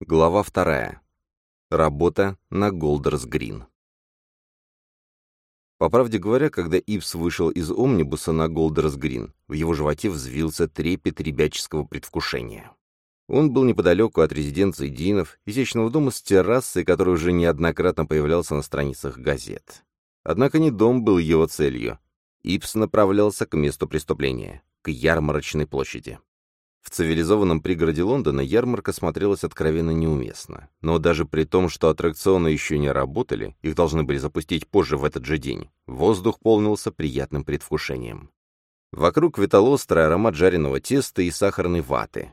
Глава вторая. Работа на Голдерс Грин. По правде говоря, когда Ипс вышел из омнибуса на Голдерс Грин, в его животе взвился трепет ребяческого предвкушения. Он был неподалеку от резиденции Динов, изящного дома с террасой, который уже неоднократно появлялся на страницах газет. Однако не дом был его целью. Ипс направлялся к месту преступления, к ярмарочной площади. В цивилизованном пригороде Лондона ярмарка смотрелась откровенно неуместно. Но даже при том, что аттракционы еще не работали, их должны были запустить позже в этот же день, воздух полнился приятным предвкушением. Вокруг витал острый аромат жареного теста и сахарной ваты.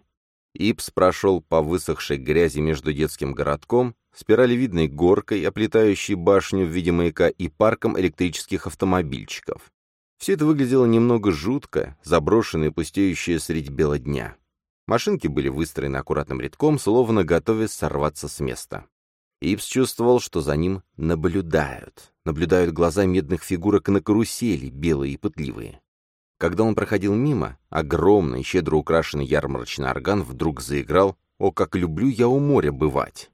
Ипс прошел по высохшей грязи между детским городком, спиралевидной горкой, оплетающей башню в виде маяка и парком электрических автомобильчиков. Все это выглядело немного жутко, заброшенное и пустеющее средь бела дня. Машинки были выстроены аккуратным рядком, словно готовясь сорваться с места. Ипс чувствовал, что за ним наблюдают. Наблюдают глаза медных фигурок на карусели, белые и пытливые. Когда он проходил мимо, огромный, щедро украшенный ярмарочный орган вдруг заиграл «О, как люблю я у моря бывать».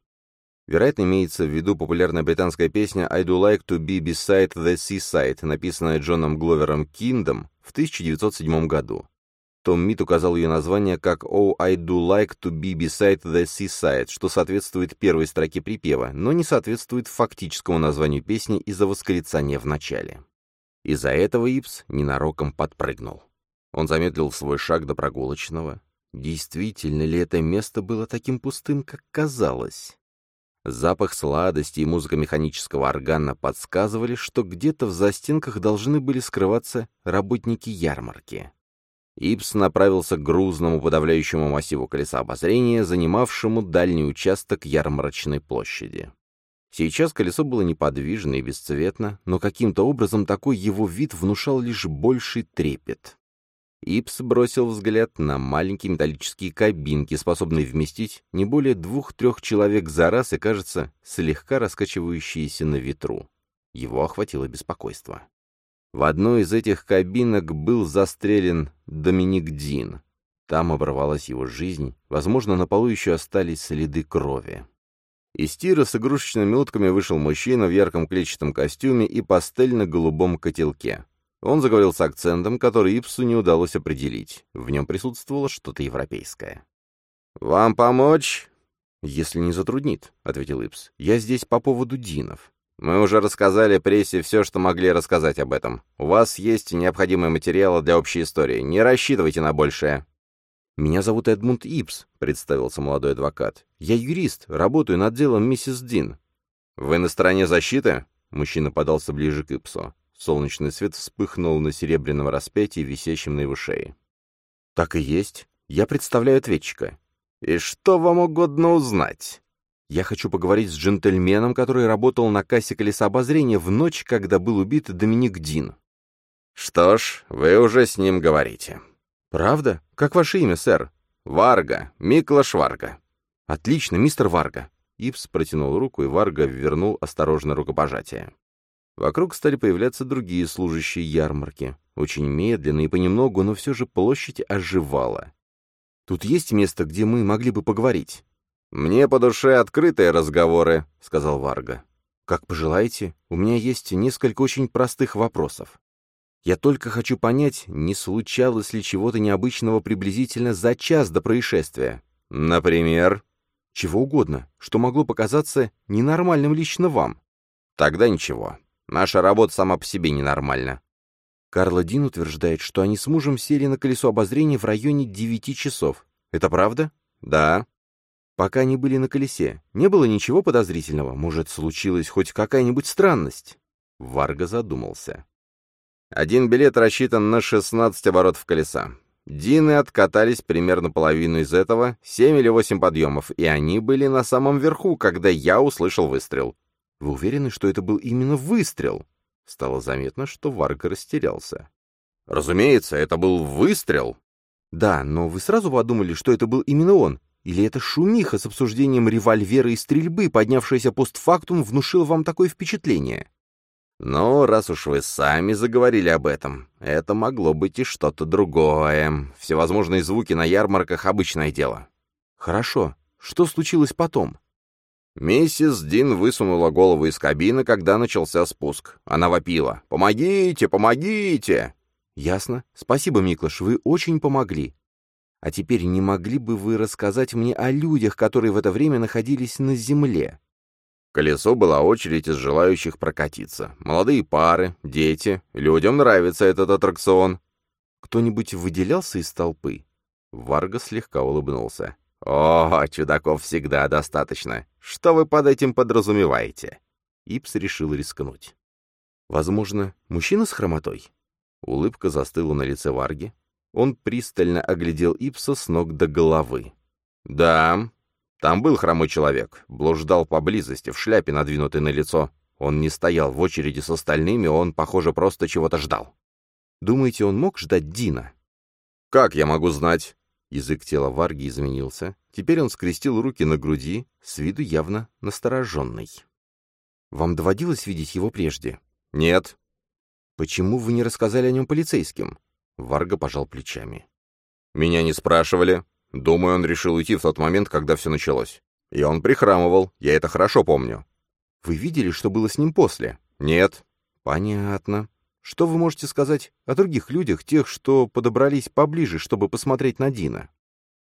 Вероятно, имеется в виду популярная британская песня «I do like to be beside the seaside», написанная Джоном Гловером Киндом в 1907 году. Том Мит указал ее название как «Oh, I do like to be beside the seaside», что соответствует первой строке припева, но не соответствует фактическому названию песни из-за восклицания в начале. Из-за этого Ипс ненароком подпрыгнул. Он замедлил свой шаг до прогулочного. Действительно ли это место было таким пустым, как казалось? Запах сладости и музыка механического органа подсказывали, что где-то в застенках должны были скрываться работники ярмарки. Ипс направился к грузному подавляющему массиву колеса обозрения, занимавшему дальний участок ярмарочной площади. Сейчас колесо было неподвижно и бесцветно, но каким-то образом такой его вид внушал лишь больший трепет. Ипс бросил взгляд на маленькие металлические кабинки, способные вместить не более двух-трех человек за раз и, кажется, слегка раскачивающиеся на ветру. Его охватило беспокойство. В одной из этих кабинок был застрелен Доминик Дин. Там оборвалась его жизнь, возможно, на полу еще остались следы крови. Из тира с игрушечными утками вышел мужчина в ярком клетчатом костюме и пастельно-голубом котелке. Он заговорил с акцентом, который Ипсу не удалось определить. В нем присутствовало что-то европейское. «Вам помочь?» «Если не затруднит», — ответил Ипс. «Я здесь по поводу Динов. Мы уже рассказали прессе все, что могли рассказать об этом. У вас есть необходимые материалы для общей истории. Не рассчитывайте на большее». «Меня зовут Эдмунд Ипс», — представился молодой адвокат. «Я юрист, работаю над делом миссис Дин». «Вы на стороне защиты?» Мужчина подался ближе к Ипсу. Солнечный свет вспыхнул на серебряном распятии, висящем на его шее. «Так и есть. Я представляю ответчика». «И что вам угодно узнать?» Я хочу поговорить с джентльменом, который работал на кассе колеса обозрения в ночь, когда был убит Доминик Дин. Что ж, вы уже с ним говорите. Правда? Как ваше имя, сэр? Варга, Миклаш Варга. Отлично, мистер Варга. Ипс протянул руку, и Варга вернул осторожно рукопожатие. Вокруг стали появляться другие служащие ярмарки. Очень медленно и понемногу, но все же площадь оживала. «Тут есть место, где мы могли бы поговорить?» «Мне по душе открытые разговоры», — сказал Варга. «Как пожелаете. У меня есть несколько очень простых вопросов. Я только хочу понять, не случалось ли чего-то необычного приблизительно за час до происшествия. Например?» «Чего угодно, что могло показаться ненормальным лично вам». «Тогда ничего. Наша работа сама по себе ненормальна». Карла Дин утверждает, что они с мужем сели на колесо обозрения в районе девяти часов. Это правда? Да. Пока они были на колесе, не было ничего подозрительного. Может, случилась хоть какая-нибудь странность? Варга задумался. Один билет рассчитан на 16 оборотов колеса. Дины откатались примерно половину из этого, 7 или 8 подъемов, и они были на самом верху, когда я услышал выстрел. Вы уверены, что это был именно выстрел? Стало заметно, что Варга растерялся. Разумеется, это был выстрел. Да, но вы сразу подумали, что это был именно он, или это шумиха с обсуждением револьвера и стрельбы, поднявшаяся постфактум, внушила вам такое впечатление? Но раз уж вы сами заговорили об этом, это могло быть и что-то другое. Всевозможные звуки на ярмарках — обычное дело. Хорошо. Что случилось потом?» Миссис Дин высунула голову из кабины, когда начался спуск. Она вопила. «Помогите! Помогите!» «Ясно. Спасибо, Миклаш, вы очень помогли. А теперь не могли бы вы рассказать мне о людях, которые в это время находились на земле?» К колесу была очередь из желающих прокатиться. Молодые пары, дети. Людям нравится этот аттракцион. Кто-нибудь выделялся из толпы? Варга слегка улыбнулся. «О, чудаков всегда достаточно. Что вы под этим подразумеваете?» Ипс решил рискнуть. «Возможно, мужчина с хромотой?» Улыбка застыла на лице Варги. Он пристально оглядел Ипса с ног до головы. «Да, там был хромой человек. Блуждал поблизости, в шляпе, надвинутой на лицо. Он не стоял в очереди с остальными, он, похоже, просто чего-то ждал». «Думаете, он мог ждать Дина?» «Как я могу знать?» Язык тела Варги изменился. Теперь он скрестил руки на груди, с виду явно настороженный. «Вам доводилось видеть его прежде?» «Нет». «Почему вы не рассказали о нем полицейским?» Варга пожал плечами. «Меня не спрашивали. Думаю, он решил уйти в тот момент, когда все началось. И он прихрамывал, я это хорошо помню». «Вы видели, что было с ним после?» «Нет». «Понятно. Что вы можете сказать о других людях, тех, что подобрались поближе, чтобы посмотреть на Дина?»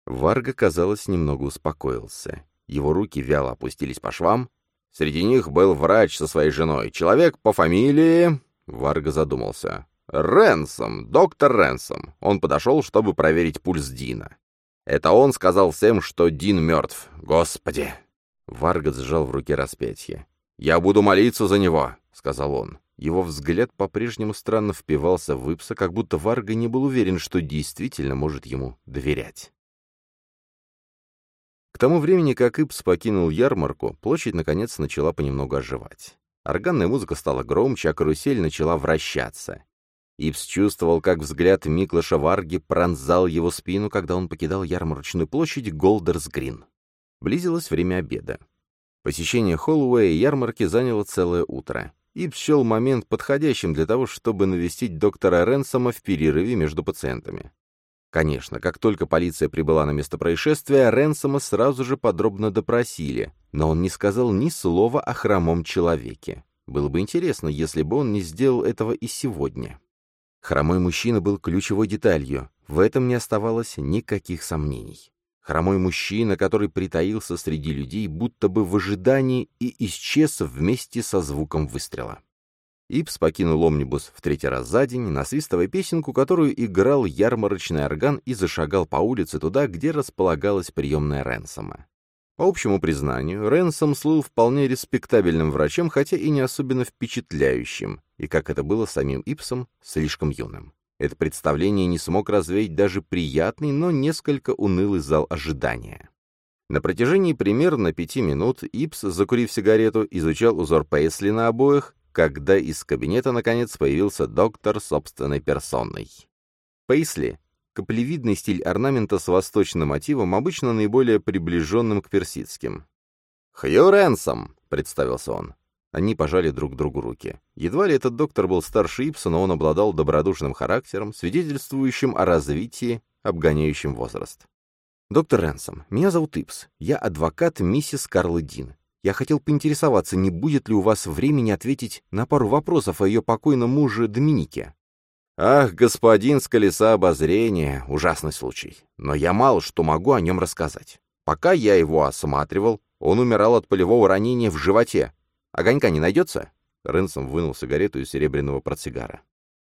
Варга, казалось, немного успокоился. Его руки вяло опустились по швам. Среди них был врач со своей женой, человек по фамилии... Варга задумался. Ренсом, доктор Ренсом. Он подошел, чтобы проверить пульс Дина. Это он сказал всем, что Дин мертв. Господи! Варга сжал в руке распятие. «Я буду молиться за него», — сказал он. Его взгляд по-прежнему странно впивался в Ипса, как будто Варга не был уверен, что действительно может ему доверять. К тому времени, как Ипс покинул ярмарку, площадь наконец начала понемногу оживать. Органная музыка стала громче, а карусель начала вращаться. Ипс чувствовал, как взгляд Миклаша Варги пронзал его спину, когда он покидал ярмарочную площадь Голдерс-Грин. Близилось время обеда. Посещение Холлоуэя ярмарки заняло целое утро и счел момент подходящим для того, чтобы навестить доктора Ренсома в перерыве между пациентами. Конечно, как только полиция прибыла на место происшествия, Ренсома сразу же подробно допросили, но он не сказал ни слова о хромом человеке. Было бы интересно, если бы он не сделал этого и сегодня. Хромой мужчина был ключевой деталью, в этом не оставалось никаких сомнений. Хромой мужчина, который притаился среди людей, будто бы в ожидании и исчез вместе со звуком выстрела. Ипс покинул омнибус в третий раз за день, насвистывая песенку, которую играл ярмарочный орган и зашагал по улице туда, где располагалась приемная Ренсома. По общему признанию, Ренсом слыл вполне респектабельным врачом, хотя и не особенно впечатляющим, и, как это было самим Ипсом, слишком юным. Это представление не смог развеять даже приятный, но несколько унылый зал ожидания. На протяжении примерно пяти минут Ипс, закурив сигарету, изучал узор Пейсли на обоях, когда из кабинета, наконец, появился доктор собственной персоной. Пейсли — каплевидный стиль орнамента с восточным мотивом, обычно наиболее приближенным к персидским. «Хью Ренсом», — представился он. Они пожали друг другу руки. Едва ли этот доктор был старше Ипса, но он обладал добродушным характером, свидетельствующим о развитии, обгоняющем возраст. «Доктор Ренсом, меня зовут Ипс. Я адвокат миссис Карлы Дин. Я хотел поинтересоваться, не будет ли у вас времени ответить на пару вопросов о ее покойном муже Доминике?» «Ах, господин с колеса обозрения, ужасный случай. Но я мало что могу о нем рассказать. Пока я его осматривал, он умирал от полевого ранения в животе, Огонька не найдется?» Ренсом вынул сигарету из серебряного портсигара.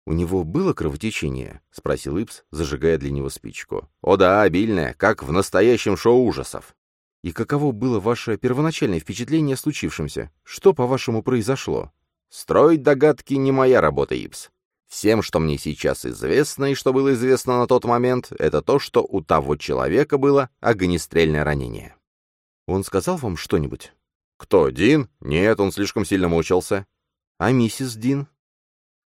«У него было кровотечение?» — спросил Ипс, зажигая для него спичку. «О да, обильное, как в настоящем шоу ужасов». «И каково было ваше первоначальное впечатление о случившемся? Что, по-вашему, произошло?» «Строить догадки не моя работа, Ипс. Всем, что мне сейчас известно и что было известно на тот момент, это то, что у того человека было огнестрельное ранение». «Он сказал вам что-нибудь?» «Кто, Дин? Нет, он слишком сильно мучился». «А миссис Дин?»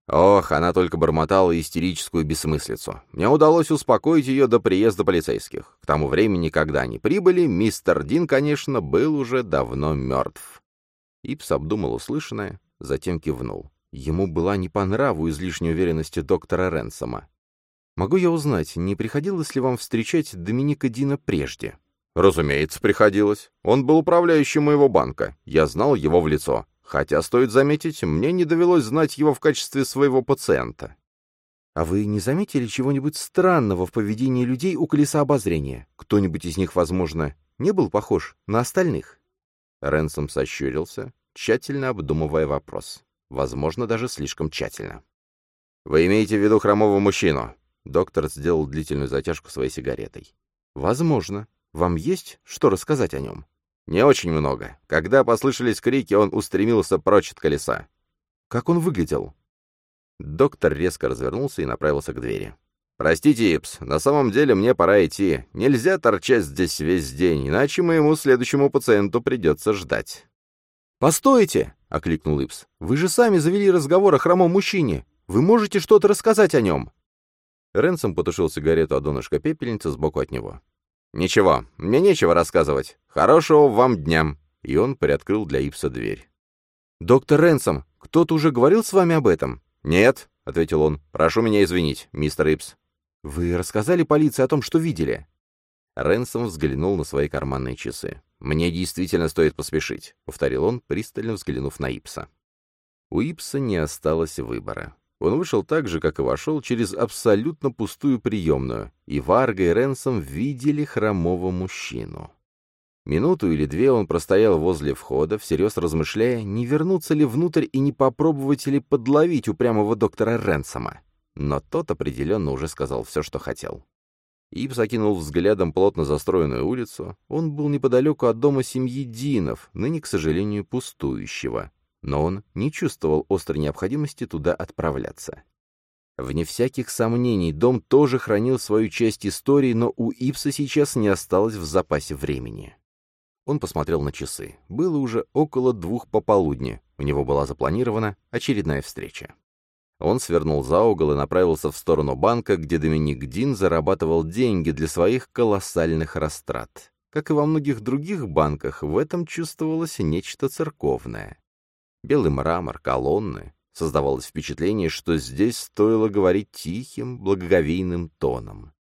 Ох, она только бормотала истерическую бессмыслицу. Мне удалось успокоить ее до приезда полицейских. К тому времени, когда они прибыли, мистер Дин, конечно, был уже давно мертв. Ипс обдумал услышанное, затем кивнул. Ему была не по нраву излишней уверенности доктора Ренсома. «Могу я узнать, не приходилось ли вам встречать Доминика Дина прежде?» Разумеется, приходилось. Он был управляющим моего банка. Я знал его в лицо. Хотя, стоит заметить, мне не довелось знать его в качестве своего пациента. А вы не заметили чего-нибудь странного в поведении людей у колеса обозрения? Кто-нибудь из них, возможно, не был похож на остальных? Ренсом сощурился, тщательно обдумывая вопрос. Возможно, даже слишком тщательно. «Вы имеете в виду хромого мужчину?» Доктор сделал длительную затяжку своей сигаретой. «Возможно. Вам есть что рассказать о нем?» «Не очень много. Когда послышались крики, он устремился прочь от колеса». «Как он выглядел?» Доктор резко развернулся и направился к двери. «Простите, Ипс, на самом деле мне пора идти. Нельзя торчать здесь весь день, иначе моему следующему пациенту придется ждать». «Постойте!» — окликнул Ипс. «Вы же сами завели разговор о хромом мужчине. Вы можете что-то рассказать о нем?» Ренсом потушил сигарету от донышка пепельницы сбоку от него. «Ничего, мне нечего рассказывать. Хорошего вам дня!» И он приоткрыл для Ипса дверь. «Доктор Ренсом, кто-то уже говорил с вами об этом?» «Нет», — ответил он. «Прошу меня извинить, мистер Ипс». «Вы рассказали полиции о том, что видели?» Ренсом взглянул на свои карманные часы. «Мне действительно стоит поспешить», — повторил он, пристально взглянув на Ипса. У Ипса не осталось выбора. Он вышел так же, как и вошел, через абсолютно пустую приемную, и Варга и Ренсом видели хромого мужчину. Минуту или две он простоял возле входа, всерьез размышляя, не вернуться ли внутрь и не попробовать ли подловить упрямого доктора Ренсома. Но тот определенно уже сказал все, что хотел. Ипс окинул взглядом плотно застроенную улицу. Он был неподалеку от дома семьи Динов, ныне, к сожалению, пустующего но он не чувствовал острой необходимости туда отправляться. Вне всяких сомнений, дом тоже хранил свою часть истории, но у Ипса сейчас не осталось в запасе времени. Он посмотрел на часы. Было уже около двух пополудни. У него была запланирована очередная встреча. Он свернул за угол и направился в сторону банка, где Доминик Дин зарабатывал деньги для своих колоссальных растрат. Как и во многих других банках, в этом чувствовалось нечто церковное. Белый мрамор, колонны. Создавалось впечатление, что здесь стоило говорить тихим, благоговейным тоном.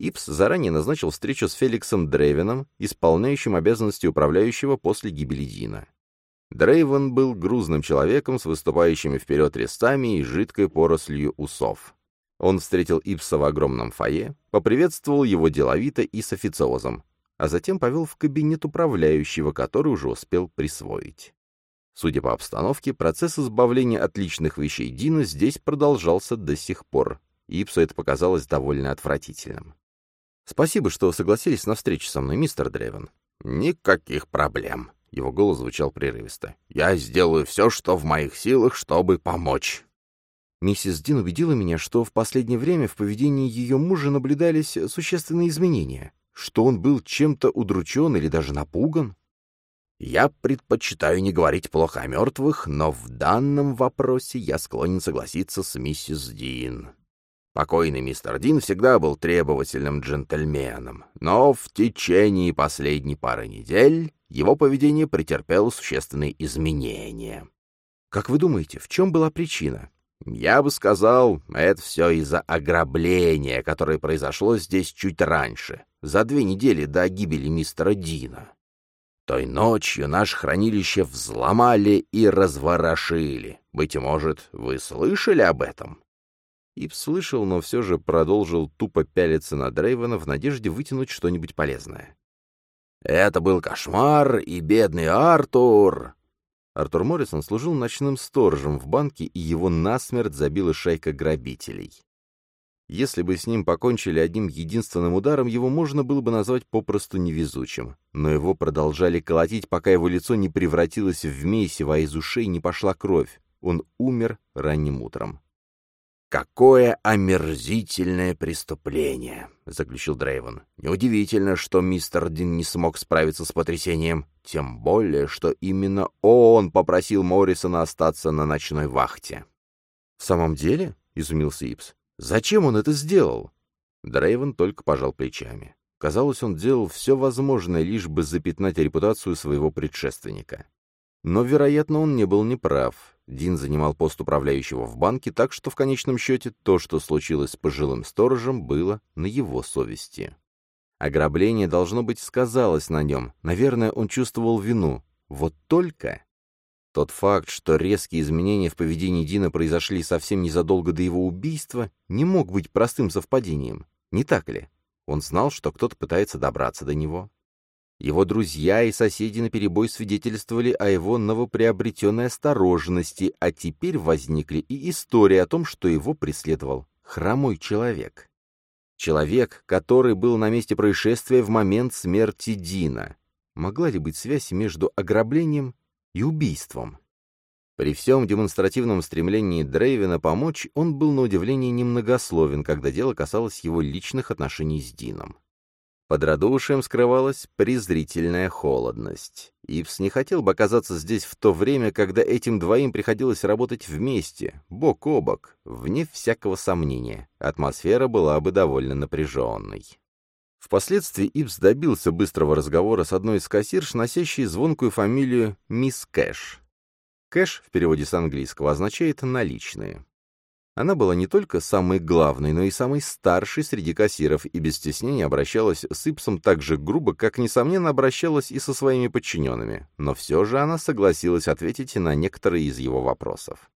Ипс заранее назначил встречу с Феликсом Дрейвеном, исполняющим обязанности управляющего после гибели Дина. Дрейвен был грузным человеком с выступающими вперед рестами и жидкой порослью усов. Он встретил Ипса в огромном фойе, поприветствовал его деловито и с официозом, а затем повел в кабинет управляющего, который уже успел присвоить. Судя по обстановке, процесс избавления от личных вещей Дина здесь продолжался до сих пор. Ипсу это показалось довольно отвратительным. «Спасибо, что согласились на встречу со мной, мистер Древен». «Никаких проблем», — его голос звучал прерывисто. «Я сделаю все, что в моих силах, чтобы помочь». Миссис Дин убедила меня, что в последнее время в поведении ее мужа наблюдались существенные изменения, что он был чем-то удручен или даже напуган. Я предпочитаю не говорить плохо о мертвых, но в данном вопросе я склонен согласиться с миссис Дин. Покойный мистер Дин всегда был требовательным джентльменом, но в течение последней пары недель его поведение претерпело существенные изменения. Как вы думаете, в чем была причина? Я бы сказал, это все из-за ограбления, которое произошло здесь чуть раньше, за две недели до гибели мистера Дина. Той ночью наше хранилище взломали и разворошили. Быть может, вы слышали об этом?» Ип слышал, но все же продолжил тупо пялиться на Дрейвена в надежде вытянуть что-нибудь полезное. «Это был кошмар, и бедный Артур!» Артур Моррисон служил ночным сторожем в банке, и его насмерть забила шайка грабителей. Если бы с ним покончили одним единственным ударом, его можно было бы назвать попросту невезучим. Но его продолжали колотить, пока его лицо не превратилось в месиво, а из ушей не пошла кровь. Он умер ранним утром. «Какое омерзительное преступление!» — заключил Дрейвен. «Неудивительно, что мистер Дин не смог справиться с потрясением, тем более, что именно он попросил Моррисона остаться на ночной вахте». «В самом деле?» — изумился Ипс. Зачем он это сделал? Дрейвен только пожал плечами. Казалось, он делал все возможное, лишь бы запятнать репутацию своего предшественника. Но, вероятно, он не был неправ. Дин занимал пост управляющего в банке, так что в конечном счете то, что случилось с пожилым сторожем, было на его совести. Ограбление, должно быть, сказалось на нем. Наверное, он чувствовал вину. Вот только... Тот факт, что резкие изменения в поведении Дина произошли совсем незадолго до его убийства, не мог быть простым совпадением. Не так ли? Он знал, что кто-то пытается добраться до него. Его друзья и соседи наперебой свидетельствовали о его новоприобретенной осторожности, а теперь возникли и истории о том, что его преследовал хромой человек. Человек, который был на месте происшествия в момент смерти Дина. Могла ли быть связь между ограблением и убийством? При всем демонстративном стремлении Дрейвина помочь, он был на удивление немногословен, когда дело касалось его личных отношений с Дином. Под радушием скрывалась презрительная холодность. Ивс не хотел бы оказаться здесь в то время, когда этим двоим приходилось работать вместе, бок о бок, вне всякого сомнения. Атмосфера была бы довольно напряженной. Впоследствии Ивс добился быстрого разговора с одной из кассирш, носящей звонкую фамилию Мисс Кэш. Кэш в переводе с английского означает «наличные». Она была не только самой главной, но и самой старшей среди кассиров и без стеснения обращалась с Ипсом так же грубо, как, несомненно, обращалась и со своими подчиненными. Но все же она согласилась ответить на некоторые из его вопросов.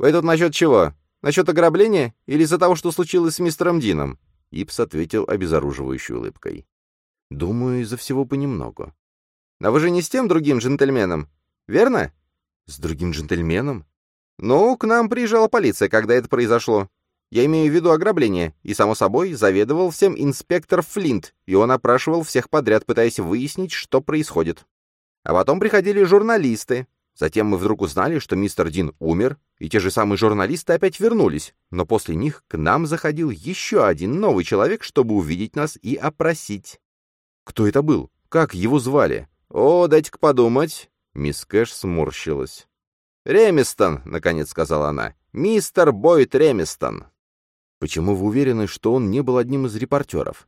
«Вы тут насчет чего? Насчет ограбления или из-за того, что случилось с мистером Дином?» Ипс ответил обезоруживающей улыбкой. «Думаю, из-за всего понемногу». «Но вы же не с тем другим джентльменом, верно?» «С другим джентльменом?» «Ну, к нам приезжала полиция, когда это произошло. Я имею в виду ограбление, и, само собой, заведовал всем инспектор Флинт, и он опрашивал всех подряд, пытаясь выяснить, что происходит. А потом приходили журналисты. Затем мы вдруг узнали, что мистер Дин умер, и те же самые журналисты опять вернулись, но после них к нам заходил еще один новый человек, чтобы увидеть нас и опросить. Кто это был? Как его звали? О, дайте-ка подумать. Мисс Кэш сморщилась. «Ремистон», — наконец сказала она. «Мистер Бойд Ремистон». «Почему вы уверены, что он не был одним из репортеров?»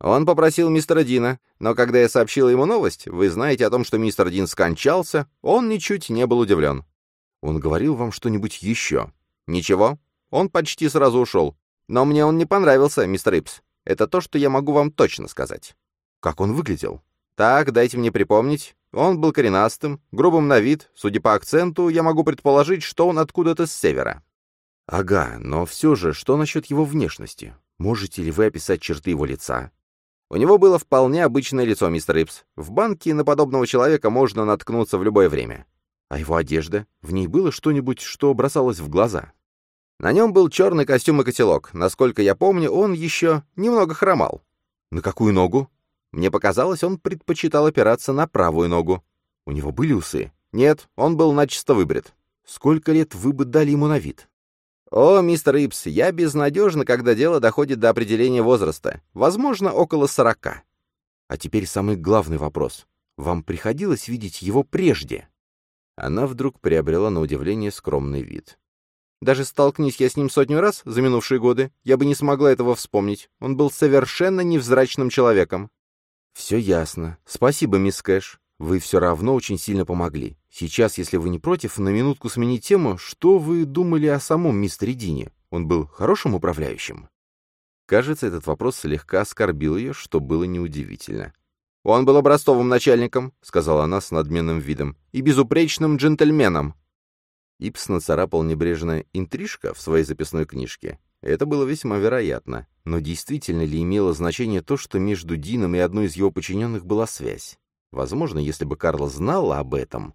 Он попросил мистера Дина, но когда я сообщила ему новость, вы знаете о том, что мистер Дин скончался, он ничуть не был удивлен. Он говорил вам что-нибудь еще? Ничего. Он почти сразу ушел. Но мне он не понравился, мистер Ипс. Это то, что я могу вам точно сказать. Как он выглядел? Так, дайте мне припомнить. Он был коренастым, грубым на вид, судя по акценту, я могу предположить, что он откуда-то с севера. Ага, но все же, что насчет его внешности? Можете ли вы описать черты его лица? У него было вполне обычное лицо, мистер Ипс. В банке на подобного человека можно наткнуться в любое время. А его одежда? В ней было что-нибудь, что бросалось в глаза? На нем был черный костюм и котелок. Насколько я помню, он еще немного хромал. На какую ногу? Мне показалось, он предпочитал опираться на правую ногу. У него были усы? Нет, он был начисто выбрит. Сколько лет вы бы дали ему на вид? О, мистер Ипс, я безнадежна, когда дело доходит до определения возраста. Возможно, около сорока. А теперь самый главный вопрос. Вам приходилось видеть его прежде? Она вдруг приобрела на удивление скромный вид. Даже столкнись я с ним сотню раз за минувшие годы, я бы не смогла этого вспомнить. Он был совершенно невзрачным человеком. «Все ясно. Спасибо, мисс Кэш. Вы все равно очень сильно помогли. Сейчас, если вы не против, на минутку сменить тему, что вы думали о самом мистере Дине? Он был хорошим управляющим?» Кажется, этот вопрос слегка оскорбил ее, что было неудивительно. «Он был образцовым начальником», — сказала она с надменным видом, — «и безупречным джентльменом». Ипс нацарапал небрежно «интрижка» в своей записной книжке. Это было весьма вероятно. Но действительно ли имело значение то, что между Дином и одной из его подчиненных была связь? Возможно, если бы Карла знала об этом.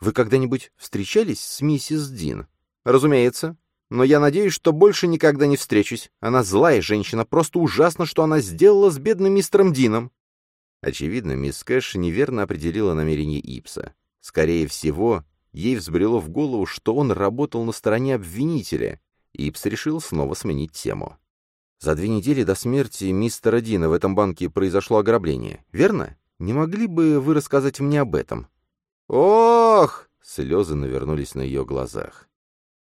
«Вы когда-нибудь встречались с миссис Дин?» «Разумеется. Но я надеюсь, что больше никогда не встречусь. Она злая женщина, просто ужасно, что она сделала с бедным мистером Дином». Очевидно, мисс Кэш неверно определила намерение Ипса. Скорее всего, ей взбрело в голову, что он работал на стороне обвинителя, Ипс решил снова сменить тему. За две недели до смерти мистера Дина в этом банке произошло ограбление, верно? Не могли бы вы рассказать мне об этом? Ох! Слезы навернулись на ее глазах.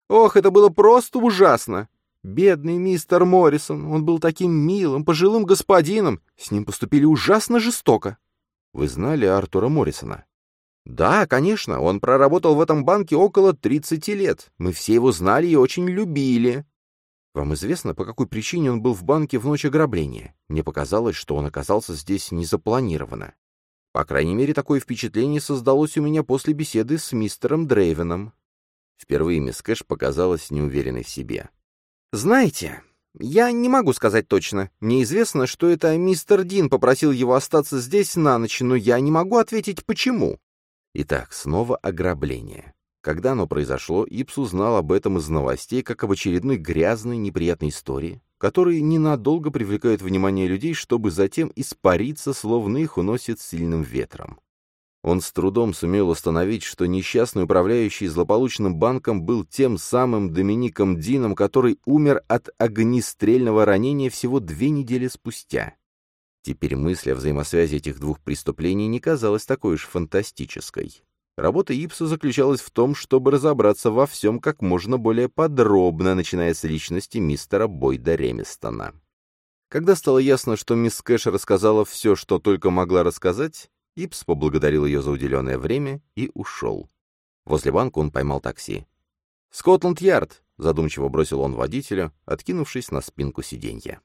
Ох, это было просто ужасно! Бедный мистер Моррисон, он был таким милым, пожилым господином, с ним поступили ужасно жестоко. Вы знали Артура Моррисона? «Да, конечно, он проработал в этом банке около 30 лет. Мы все его знали и очень любили». Вам известно, по какой причине он был в банке в ночь ограбления? Мне показалось, что он оказался здесь незапланированно. По крайней мере, такое впечатление создалось у меня после беседы с мистером Дрейвеном. Впервые мисс Кэш показалась неуверенной в себе. «Знаете, я не могу сказать точно. Мне известно, что это мистер Дин попросил его остаться здесь на ночь, но я не могу ответить, почему». Итак, снова ограбление. Когда оно произошло, Ипс узнал об этом из новостей, как об очередной грязной, неприятной истории, которые ненадолго привлекают внимание людей, чтобы затем испариться, словно их уносит сильным ветром. Он с трудом сумел установить, что несчастный управляющий злополучным банком был тем самым Домиником Дином, который умер от огнестрельного ранения всего две недели спустя. Теперь мысль о взаимосвязи этих двух преступлений не казалась такой уж фантастической. Работа Ипса заключалась в том, чтобы разобраться во всем как можно более подробно, начиная с личности мистера Бойда Ремистона. Когда стало ясно, что мисс Кэш рассказала все, что только могла рассказать, Ипс поблагодарил ее за уделенное время и ушел. Возле банка он поймал такси. «Скотланд-Ярд», — задумчиво бросил он водителю, откинувшись на спинку сиденья.